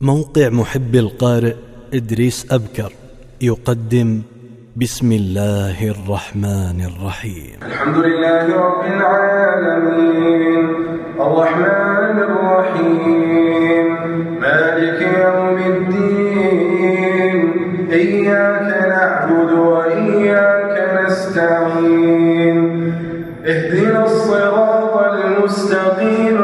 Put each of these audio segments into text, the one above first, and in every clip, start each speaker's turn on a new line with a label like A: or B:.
A: موقع محب القارئ إدريس أبكر يقدم بسم الله الرحمن الرحيم.
B: الحمد لله رب العالمين. الرحمن الرحيم. مالك يوم الدين. إياك نعبد وإياك نستعين. اهدنا الصراط المستقيم.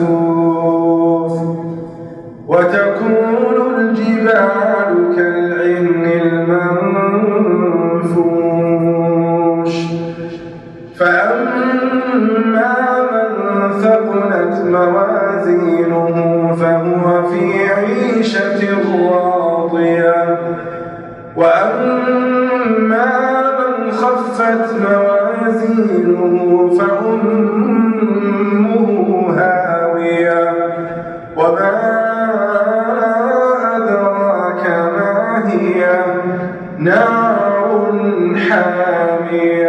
B: المبثوث وتكون الجبال كالعهن المنفوش. فأما من ثقلت موازينه فهو في عيشة راضية. وأما من خفت موازينه هي نار حامية.